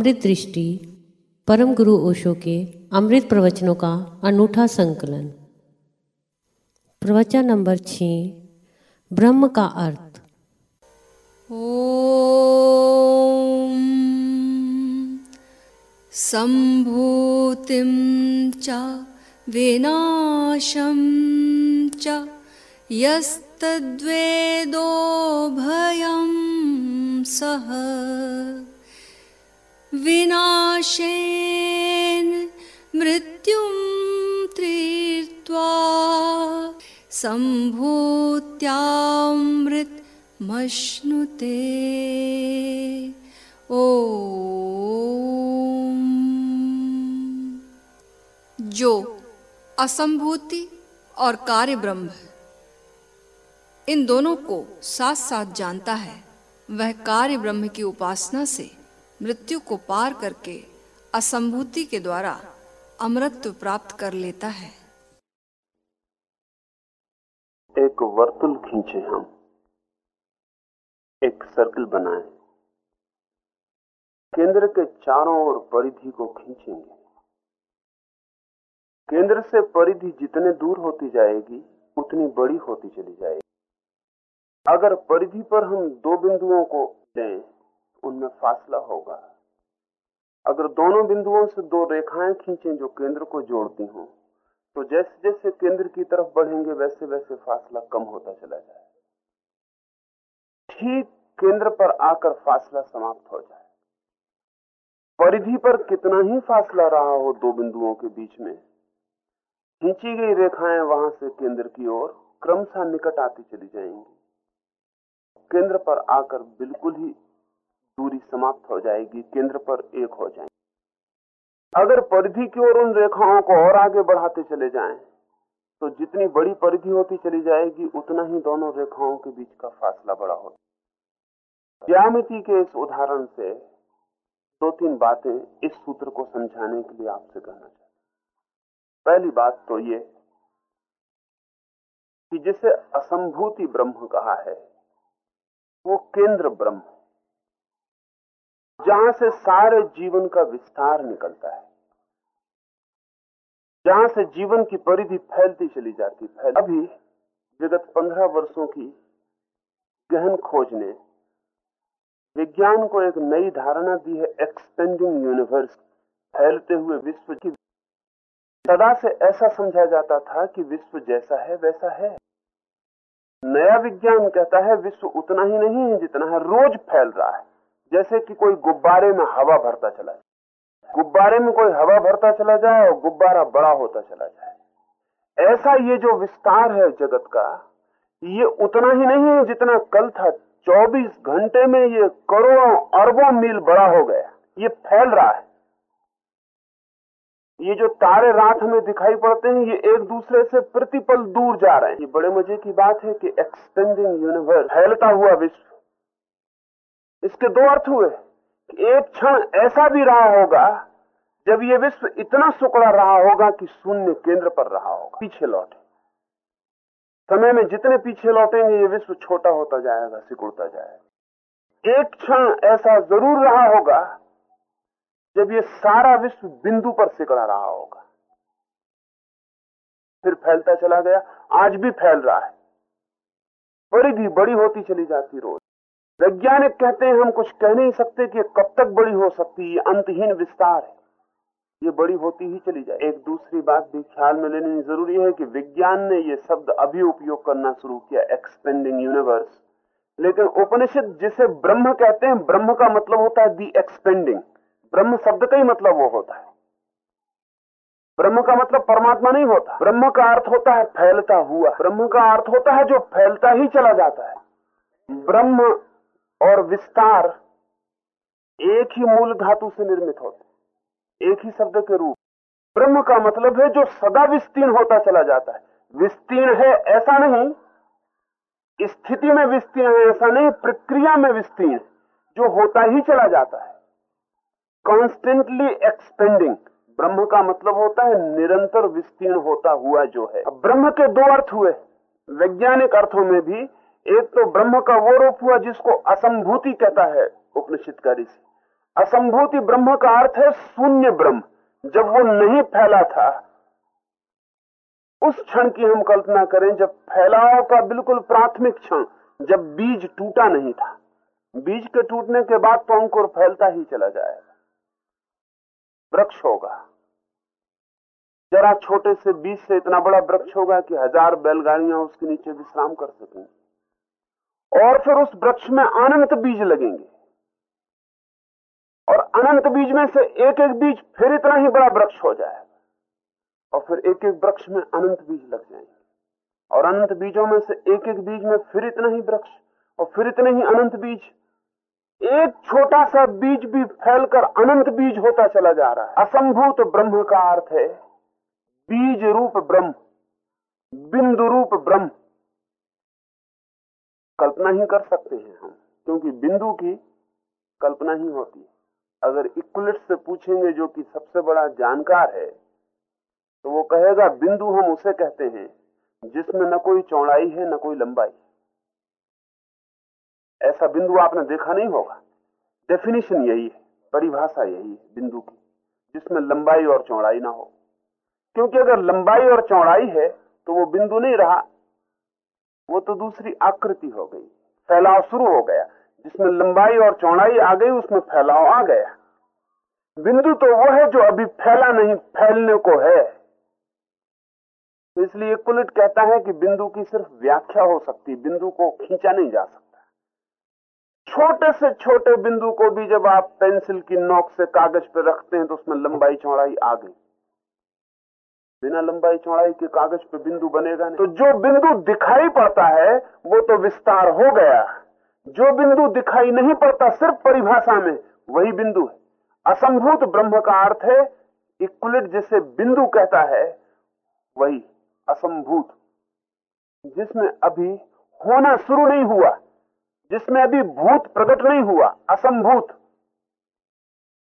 अमृत दृष्टि, परम गुरु ओशो के अमृत प्रवचनों का अनूठा संकलन। प्रवचन नंबर छ ब्रह्म का अर्थ। ॐ सम्भूतिं च विनाशं च यस्तद्वेदो भयं सः विनाशेन मृत्युं तीर्त्वा सम्भूत्यामृतमश्नुते। ॐ जो असंभूति और कार्य ब्रह्म इन दोनों को साथ साथ जानता है, वह कार्य ब्रह्म की उपासना से मृत्यु को पार करके असंभूति के द्वारा अमृत प्राप्त कर लेता है। एक वर्तुल खींचे हम। एक सर्कल बनाए। केंद्र के चारों ओर परिधि को खींचेंगे। केंद्र से परिधि जितने दूर होती जाएगी, उतनी बड़ी होती चली जाएगी। अगर परिधि पर हम दो बिंदुओं को लें उनमें फासला होगा। अगर दोनों बिंदुओं से दो रेखाएँ खींचें जो केंद्र को जोड़ती हों तो जैसे जैसे केंद्र की तरफ़ बढ़ेंगे वैसे वैसे फासला कम होता चला जाए ठीक केंद्र पर आकर फासला समाप्त हो जाए। परिधि पर कितना ही फासला रहा हो दो बिंदुओं के बीच में, खींची गई रेखाएँ वहाँ से केंद्र की ओर क्रमशः निकट आती चली जाएँगी। केंद्र पर आकर बिल्कुल ही दूरी समाप्त हो जाएगी केंद्र पर एक हो जाएँगे। अगर परिधि की ओर उन रेखाओं को और आगे बढ़ाते चले जाएँ, तो जितनी बड़ी परिधि होती चली जाएगी उतना ही दोनों रेखाओं के बीच का फासला बड़ा होता ज्यामिति के इस उदाहरण से दो तीन बातें इस सूत्र को समझाने के लिए आपसे कहना चाहता पहली बात तो ये कि जिसे असंभूति ब्रह्म कहा है वो केंद्र ब्रह्म जहाँ से सारे जीवन का विस्तार निकलता है, जहाँ से जीवन की परिधि फैलती चली जाती फैल अभी विगत पंद्रह वर्षों की गहन खोज ने विज्ञान को एक नई धारणा दी है एक्सपेंडिंग यूनिवर्स फैलते हुए विश्व की। सदा से ऐसा समझा जाता था कि विश्व जैसा है, वैसा है। नया विज्ञान कहता है, विश्व उतना ही नहीं है जितना है, रोज फैल रहा है। जैसे कि कोई गुब्बारे में हवा भरता चला जाए। गुब्बारे में कोई हवा भरता चला जाए और गुब्बारा बड़ा होता चला जाए। ऐसा ये जो विस्तार है जगत का, ये उतना ही नहीं है जितना कल था। 24 घंटे में ये करोड़ों अरबों मील बड़ा हो गया। ये फैल रहा है। ये जो तारे रात हमें दिखाई पड़ते हैं, ये एक दूसरे से प्रतिपल दूर जा रहे हैं। ये बड़े मज़े की बात है कि एक्सटेंडिंग यूनिवर्स फैलता हुआ विश्व इसके दो अर्थ हुए। कि एक क्षण ऐसा भी रहा होगा, जब ये विश्व इतना सुकड़ा रहा होगा कि शून्य केंद्र पर रहा होगा। पीछे लौटे। समय में जितने पीछे लौटेंगे, ये विश्व छोटा होता जाएगा, सिकुड़ता जाएगा। एक क्षण ऐसा ज़रूर रहा होगा, जब ये सारा विश्व बिंदु पर सिकड़ा रहा होगा। फिर फैलता चला गया, आज भी फैल रहा है। परिधि बड़ी होती चली जाती रोज। वैज्ञानिक कहते हैं, हम कुछ कह नहीं सकते कि कब तक बड़ी हो सकती है अंतहीन विस्तार है। ये बड़ी होती ही चली जाए। एक दूसरी बात भी ख्याल में लेनी ज़रूरी है कि विज्ञान ने ये शब्द अभी उपयोग करना शुरू किया एक्सपेंडिंग यूनिवर्स लेकिन उपनिषद जिसे ब्रह्म कहते हैं, ब्रह्म का मतलब होता है दी एक्सपेंडिंग ब्रह्म शब्द का ही मतलब वो होता है। ब्रह्म का मतलब परमात्मा नहीं होता। ब्रह्म का अर्थ होता है फैलता हुआ। ब्रह्म का अर्थ होता है जो फैलता ही चला जाता है। ब्रह्म और विस्तार एक ही मूल धातु से निर्मित होते एक ही शब्द के रूप। ब्रह्म का मतलब है जो सदा विस्तीर्ण होता चला जाता है। विस्तीर्ण है ऐसा नहीं, स्थिति में विस्तीर्ण है ऐसा नहीं, प्रक्रिया में विस्तीर्ण जो होता ही चला जाता है। कॉन्स्टेंटली एक्सपेंडिंग ब्रह्म का मतलब होता है निरंतर विस्तीर्ण होता हुआ जो है। ब्रह्म के दो अर्थ हुए वैज्ञानिक अर्थों में भी एक तो ब्रह्म का वो रूप हुआ जिसको असंभूति कहता है उपनिषद ऋषि असंभूति ब्रह्म का अर्थ है शून्य ब्रह्म। जब वो नहीं फैला था, उस क्षण की हम कल्पना करें, जब फैलाव का बिल्कुल प्राथमिक क्षण, जब बीज टूटा नहीं था, बीज के टूटने के बाद तो अंकुर फैलता ही चला जाएगा। वृक्ष होगा। जरा छोटे से बीज से इतना बड़ा वृक्ष होगा कि हज़ार बैलगाड़ियाँ उसके नीचे विश्राम कर सकेंगी। और फिर उस वृक्ष में अनंत बीज लगेंगे। और अनंत बीज में से एक एक बीज फिर इतना ही बड़ा वृक्ष हो जाएगा। और फिर एक एक वृक्ष में अनंत बीज लग जाएँगे। और अनंत बीजों में से एक एक बीज में फिर इतना ही वृक्ष और फिर इतने ही अनंत बीज। एक छोटा सा बीज भी फैलकर अनंत बीज होता चला जा रहा है। असंभूत ब्रह्म का अर्थ है, बीज रूप ब्रह्म, बिंदु रूप ब्रह्म। कल्पना ही कर सकते हैं हम, क्योंकि बिंदु की कल्पना ही होती है। अगर इक्वलिट से पूछेंगे जो कि सबसे बड़ा जानकार है तो वो कहेगा, बिंदु हम उसे कहते हैं, जिसमें न कोई चौड़ाई है, न कोई लंबाई ऐसा बिंदु आपने देखा नहीं होगा। डेफिनेशन यही है, परिभाषा यही है बिंदु की, जिसमें लंबाई और चौड़ाई ना हो। क्योंकि अगर लंबाई और चौड़ाई है तो वो बिंदु नहीं रहा। वो तो दूसरी आकृति हो गई। फैलाव शुरू हो गया। जिसमें लंबाई और चौड़ाई आ गई, उसमें फैलाव आ गया। बिंदु तो वो है जो अभी फैला नहीं, फैलने को है। तो इसलिए कुलिट कहता है कि बिंदु की सिर्फ़ व्याख्या हो सकती, बिंदु को खींचा नहीं जा सकता। छोटे से छोटे बिंदु को भी जब आप पेंसिल की नोक से कागज़ पर रखते हैं तो उसमें लंबाई, चौड़ाई आ गई। बिना लंबाई चौड़ाई के कागज़ पे बिंदु बनेगा नहीं। तो जो बिंदु दिखाई पड़ता है, वो तो विस्तार हो गया। जो बिंदु दिखाई नहीं पड़ता सिर्फ़ परिभाषा में, वही बिंदु है। असंभूत ब्रह्म का अर्थ है, इक्वलिट जिसे बिंदु कहता है, वही असंभूत। जिसमें अभी होना शुरू नहीं हुआ, जिसमें अभी भूत प्रकट नहीं हुआ, असंभूत।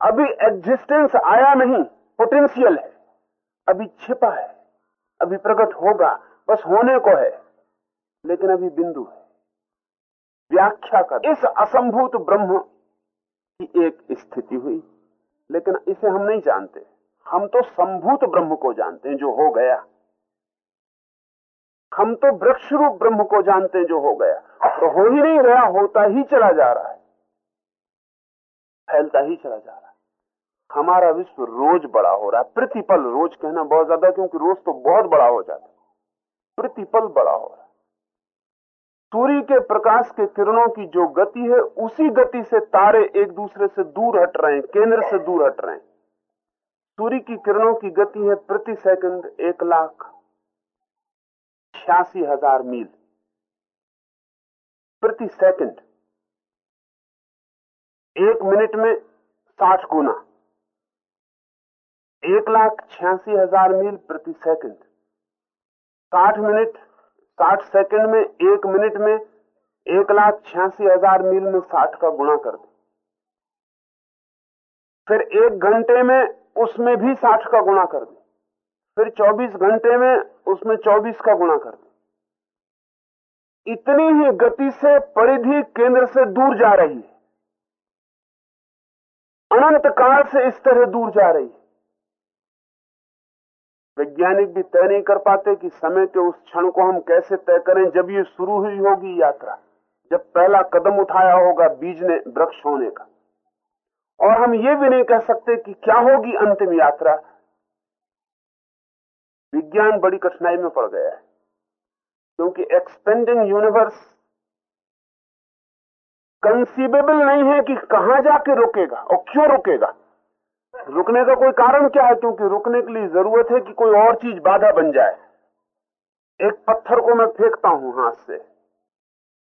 अभी एग्जिस्टेंस आया नहीं पोटेंशियल है। अभी छिपा है, अभी प्रकट होगा, बस होने को है, लेकिन अभी बिंदु है। व्याख्या कर। इस असंभूत ब्रह्म की एक स्थिति हुई, लेकिन इसे हम नहीं जानते। हम तो संभूत ब्रह्म को जानते हैं, जो हो गया। हम तो वृक्ष रूप ब्रह्म को जानते हैं, जो हो गया। तो हो ही नहीं रहा, होता ही चला जा रहा है। फैलता ही चला जा रहा है। हमारा विश्व रोज बड़ा हो रहा है। प्रतिपल रोज कहना बहुत ज़्यादा, क्योंकि रोज तो बहुत बड़ा हो जाता है। प्रतिपल बड़ा हो रहा है। सूर्य के प्रकाश के किरणों की जो गति है, उसी गति से तारे एक दूसरे से दूर हट रहे हैं, केंद्र से दूर हट रहे हैं। सूर्य की किरणों की गति है प्रति सेकंड एक लाख छियासी हज़ार मील। प्रति सेकंड एक मिनट में साठ गुना। एक लाख छियासी हज़ार मील प्रति सेकंड। साठ मिनट, साठ सेकंड में, एक मिनट में एक लाख छियासी हज़ार मील में साठ का गुणा कर दे। फिर एक घंटे में उसमें भी साठ का गुणा कर दे। फिर 24 घंटे में उसमें 24 का गुणा कर दे। इतनी ही गति से परिधि केंद्र से दूर जा रही है। अनंत काल से इस तरह दूर जा रही है। वैज्ञानिक भी तय नहीं कर पाते कि समय के उस क्षण को हम कैसे तय करें जब ये शुरू हुई होगी यात्रा, जब पहला कदम उठाया होगा बीज ने वृक्ष होने का। और हम ये भी नहीं कह सकते कि क्या होगी अंतिम यात्रा। विज्ञान बड़ी कठिनाई में पड़ गया है, क्योंकि एक्सपेंडिंग यूनिवर्स कंसीबेबल नहीं है कि कहाँ जाके रुकेगा और क्यों रुकेगा। रुकने का कोई कारण क्या है? क्योंकि रुकने के लिए ज़रूरत है कि कोई और चीज़ बाधा बन जाए। एक पत्थर को मैं फेंकता हूँ हाथ से।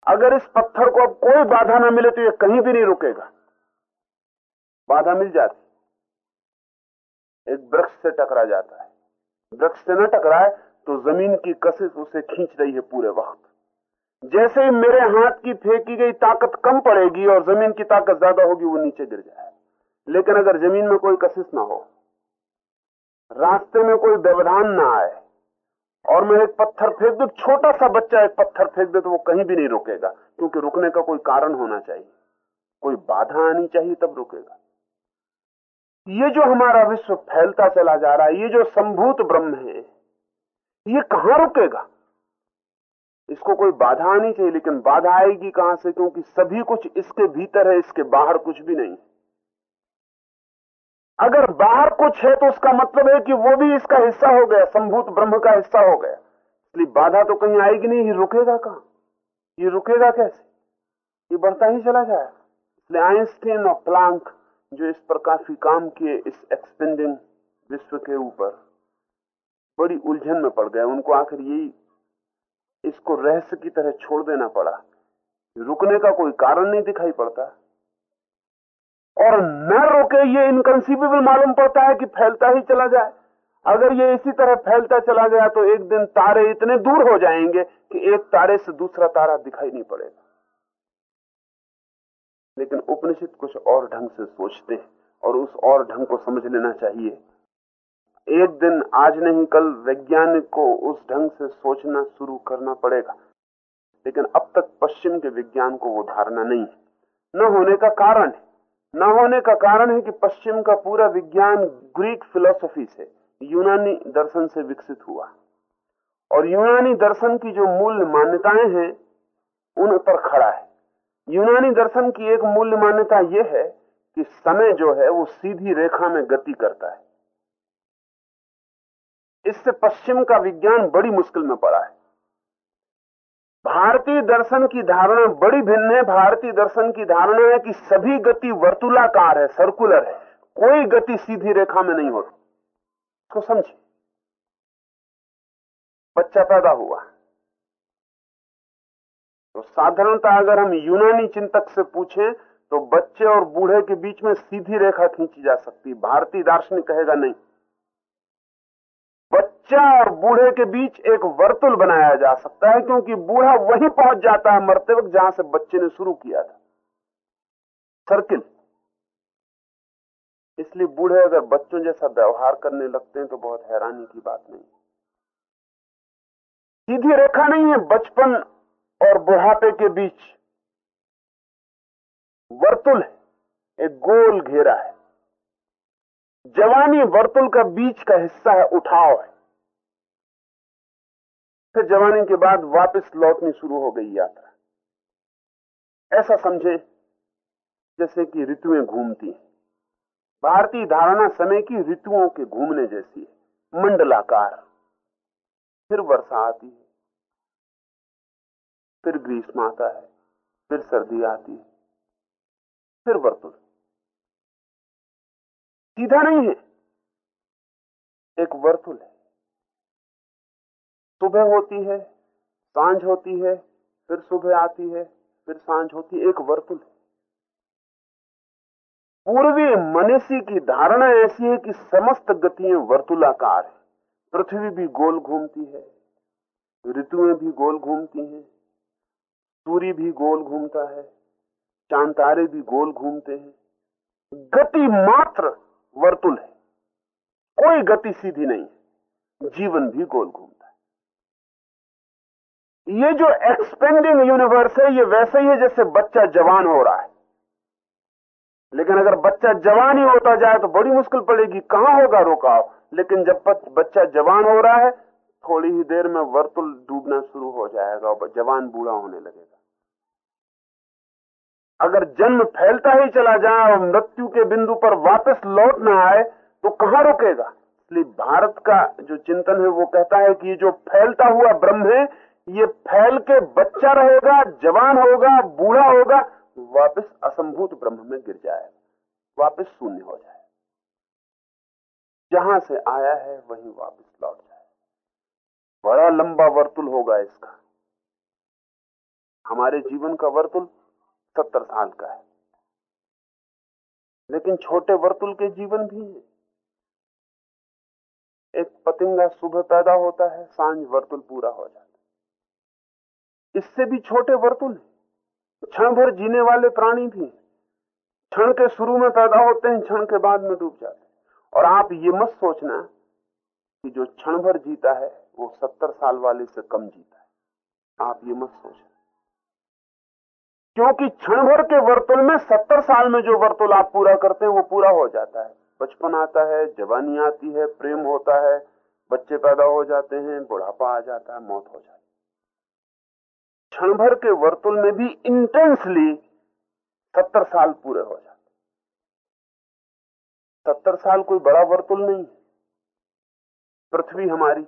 अगर इस पत्थर को अब कोई बाधा ना मिले तो ये कहीं भी नहीं रुकेगा। बाधा मिल जाती। एक वृक्ष से टकरा जाता है। वृक्ष से न टकराए तो ज़मीन की कशिश उसे खींच रही है पूरे वक्त। जैसे ही मेरे हाथ की फेंकी गई ताकत कम पड़ेगी और ज़मीन की ताकत ज़्यादा होगी, वो नीचे गिर जाए लेकिन अगर ज़मीन में कोई कशिश ना हो, रास्ते में कोई व्यवधान ना आए, और मैं एक पत्थर फेंक दू छोटा सा बच्चा एक पत्थर फेंक दे तो वो कहीं भी नहीं रुकेगा, क्योंकि रुकने का कोई कारण होना चाहिए। कोई बाधा आनी चाहिए, तब रुकेगा। ये जो हमारा विश्व फैलता चला जा रहा है, ये जो संभूत ब्रह्म है, ये कहाँ रुकेगा? इसको कोई बाधा आनी चाहिए, लेकिन बाधा आएगी कहाँ से? क्योंकि सभी कुछ इसके भीतर है, इसके बाहर कुछ भी नहीं। अगर बाहर कुछ है तो उसका मतलब है कि वो भी इसका हिस्सा हो गया, संभूत ब्रह्म का हिस्सा हो गया। इसलिए बाधा तो कहीं आएगी नहीं, ये रुकेगा कहाँ? ये रुकेगा कैसे? ये बढ़ता ही चला जाए इसलिए आइंस्टीन और प्लांक जो इस पर काफ़ी काम किए इस एक्सपेंडिंग विश्व के ऊपर, बड़ी उलझन में पड़ गए। उनको आखिर यही इसको रहस्य की तरह छोड़ देना पड़ा। रुकने का कोई कारण नहीं दिखाई पड़ता। और न रोके ये इनकंसीबल मालूम पड़ता है कि फैलता ही चला जाए। अगर ये इसी तरह फैलता चला गया तो एक दिन तारे इतने दूर हो जाएँगे कि एक तारे से दूसरा तारा दिखाई नहीं पड़ेगा। लेकिन उपनिषद कुछ और ढंग से सोचते हैं और उस और ढंग को समझ लेना चाहिए। एक दिन, आज नहीं, कल वैज्ञानिक को उस ढंग से सोचना शुरू करना पड़ेगा। लेकिन अब तक पश्चिम के विज्ञान को वो धारणा नहीं है। न होने का कारण है। न होने का कारण है कि पश्चिम का पूरा विज्ञान ग्रीक फिलोसफी से, यूनानी दर्शन से विकसित हुआ। और यूनानी दर्शन की जो मूल मान्यताएँ हैं, उन पर खड़ा है। यूनानी दर्शन की एक मूल्य मान्यता यह है कि समय जो है, वो सीधी रेखा में गति करता है। इससे पश्चिम का विज्ञान बड़ी मुश्किल में पड़ा है। भारतीय दर्शन की धारणा बड़ी भिन्न है। भारतीय दर्शन की धारणा है कि सभी गति वर्तुलाकार है सर्कुलर है। कोई गति सीधी रेखा में नहीं होती इसको समझिए। बच्चा पैदा हुआ। तो साधारणता अगर हम यूनानी चिंतक से पूछें तो बच्चे और बूढ़े के बीच में सीधी रेखा खींची जा सकती भारतीय दार्शनिक कहेगा नहीं। बच्चा और बूढ़े के बीच एक वर्तुल बनाया जा सकता है, क्योंकि बूढ़ा वहीं पहुँच जाता है मरते वक्त जहाँ से बच्चे ने शुरू किया था। सर्किल। इसलिए बूढ़े अगर बच्चों जैसा व्यवहार करने लगते हैं तो बहुत हैरानी की बात नहीं। सीधी रेखा नहीं है, बचपन और बुढ़ापे के बीच। वर्तुल है, एक गोल घेरा है। जवानी वर्तुल का बीच का हिस्सा है, उठाव है। फिर जवानी के बाद वापस लौटनी शुरू हो गई यात्रा। ऐसा समझे, जैसे कि ऋतुएँ घूमती हैं। भारतीय धारणा समय की ऋतुओं के घूमने जैसी है। मंडलाकार, फिर वर्षा आती है, फिर ग्रीष्म आता है, फिर सर्दी आती है, फिर वर्तुल। सीधा नहीं है, एक वर्तुल है। सुबह होती है, साँझ होती है, फिर सुबह आती है, फिर साँझ होती है, एक वर्तुल पूर्वी मनुष्य की धारणा ऐसी है कि समस्त गतियाँ वर्तुलाकार है। पृथ्वी भी गोल घूमती है, ऋतुएँ भी गोल घूमती हैं, सूर्य भी गोल घूमता है, चाँद तारे भी गोल घूमते हैं। गति मात्र वर्तुल है, कोई गति सीधी नहीं जीवन भी गोल घूमता ये जो एक्सपेंडिंग यूनिवर्स है, ये वैसे ही है जैसे बच्चा जवान हो रहा है। लेकिन अगर बच्चा जवान ही होता जाए तो बड़ी मुश्किल पड़ेगी। कहाँ होगा रुकाव? लेकिन जब बच्चा जवान हो रहा है, थोड़ी ही देर में वर्तुल डूबना शुरू हो जाएगा और जवान बूढ़ा होने लगेगा। अगर जन्म फैलता ही चला जाए और मृत्यु के बिंदु पर वापस लौट ना आए तो कहाँ रुकेगा? इसलिए भारत का जो चिंतन है, वो कहता है कि जो फैलता हुआ ब्रह्म है ये फैल के बच्चा रहेगा, जवान होगा, बूढ़ा होगा, वापस असंभूत ब्रह्म में गिर जाएगा, वापस शून्य हो जाए जहाँ से आया है, वहीं वापस लौट जाए बड़ा लंबा वर्तुल होगा इसका। हमारे जीवन का वर्तुल सत्तर साल का है। लेकिन छोटे वर्तुल के जीवन भी है। एक पतिंगा सुबह पैदा होता है, साँझ वर्तुल पूरा हो जाता है। इससे भी छोटे वर्तुल क्षण भर जीने वाले प्राणी भी क्षण के शुरू में पैदा होते हैं, क्षण के बाद में डूब जाते हैं। और आप ये मत सोचना कि जो क्षण भर जीता है, वो सत्तर साल वाले से कम जीता है। आप ये मत सोचना। क्योंकि क्षण भर के वर्तुल में सत्तर साल में जो वर्तुल आप पूरा करते हैं, वो पूरा हो जाता है। बचपन आता है, जवानी आती है, प्रेम होता है, बच्चे पैदा हो जाते हैं, बुढ़ापा आ जाता है, मौत हो जाती है। क्षण भर के वर्तुल में भी इंटेंसली सत्तर साल पूरे हो जाते सत्तर साल कोई बड़ा वर्तुल नहीं पृथ्वी हमारी।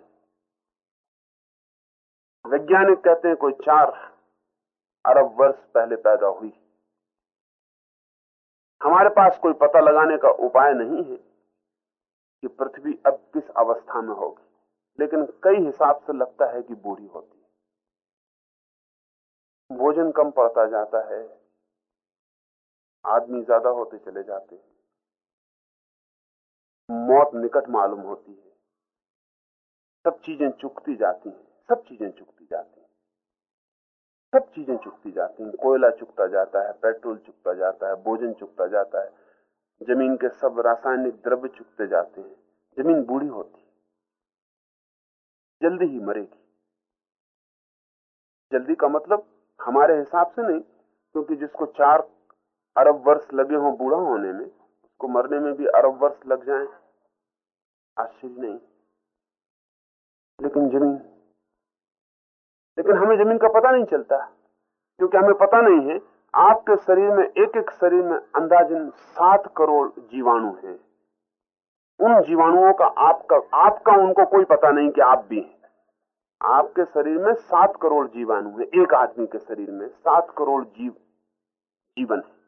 वैज्ञानिक कहते हैं कोई चार अरब वर्ष पहले पैदा हुई। हमारे पास कोई पता लगाने का उपाय नहीं है कि पृथ्वी अब किस अवस्था में होगी, लेकिन कई हिसाब से लगता है कि बूढ़ी होती भोजन कम पड़ता जाता है। आदमी ज़्यादा होते चले जाते हैं। मौत निकट मालूम होती है। सब चीज़ें चुकती जाती हैं। सब चीज़ें चुकती जाती हैं। सब चीज़ें चुकती जाती हैं। कोयला चुकता जाता है, पेट्रोल चुकता जाता है, भोजन चुकता जाता है। ज़मीन के सब रासायनिक द्रव्य चुकते जाते हैं। ज़मीन बूढ़ी होती जल्दी ही मरेगी। जल्दी का मतलब? हमारे हिसाब से नहीं, क्योंकि जिसको चार अरब वर्ष लगे हों बूढ़ा होने में, उसको मरने में भी अरब वर्ष लग जाए। आश्चर्य नहीं। लेकिन ज़मीन, लेकिन हमें ज़मीन का पता नहीं चलता, क्योंकि हमें पता नहीं है, आपके शरीर में एक एक शरीर में अंदाजन सात करोड़ जीवाणु हैं। उन जीवाणुओं का आपका आपका उनको कोई पता नहीं कि आप भी हैं। आपके शरीर में सात करोड़ जीवाणु है एक आदमी के शरीर में सात करोड़ जीव, जीवन है।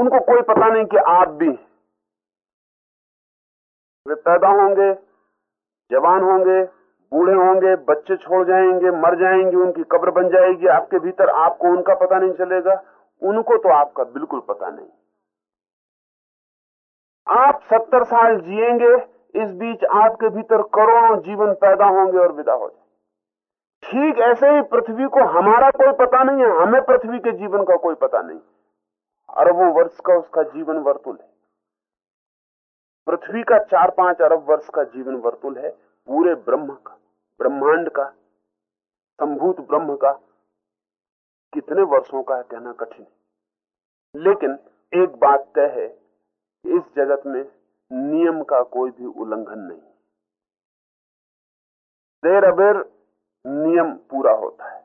उनको कोई पता नहीं कि आप भी वे पैदा होंगे, जवान होंगे, बूढ़े होंगे, बच्चे छोड़ जाएँगे, मर जाएँगे, उनकी कब्र बन जाएगी, आपके भीतर आपको उनका पता नहीं चलेगा। उनको तो आपका बिल्कुल पता नहीं। आप सत्तर साल जिएँगे, इस बीच आपके भीतर करोड़ों जीवन पैदा होंगे और विदा हो जाए ठीक ऐसे ही पृथ्वी को हमारा कोई पता नहीं है, हमें पृथ्वी के जीवन का कोई पता नहीं अरबों वर्ष का उसका जीवन वर्तुल है। पृथ्वी का चार पाँच अरब वर्ष का जीवन वर्तुल है, पूरे ब्रह्म का, ब्रह्मांड का, संभूत ब्रह्म का। कितने वर्षों का है कहना कठिन लेकिन एक बात तय है इस जगत में नियम का कोई भी उल्लंघन नहीं देर अबेर नियम पूरा होता है।